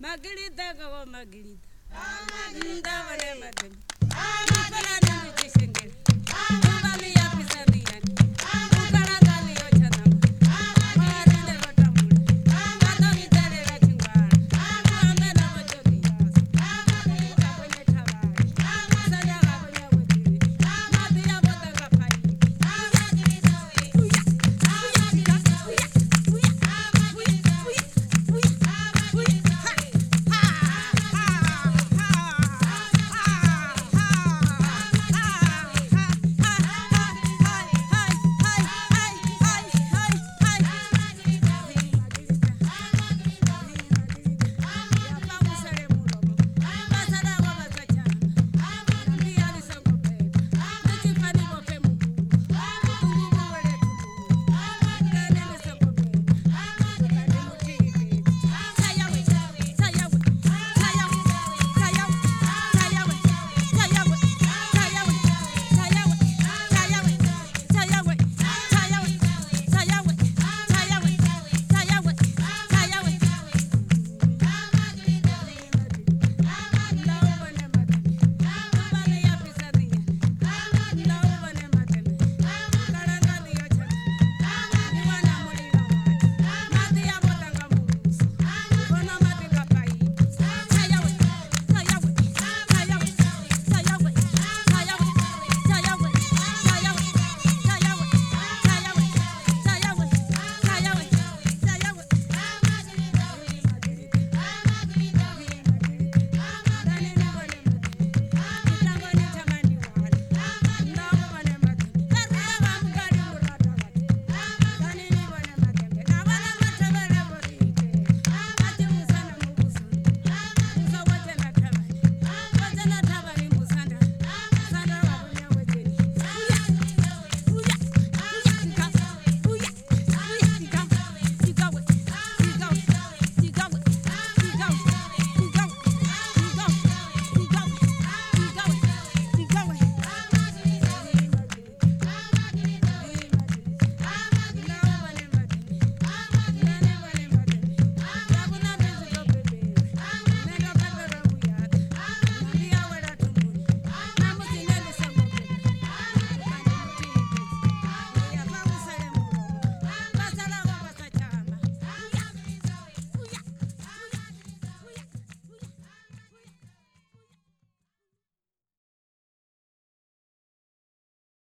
magrida go magrida amagrida vare madam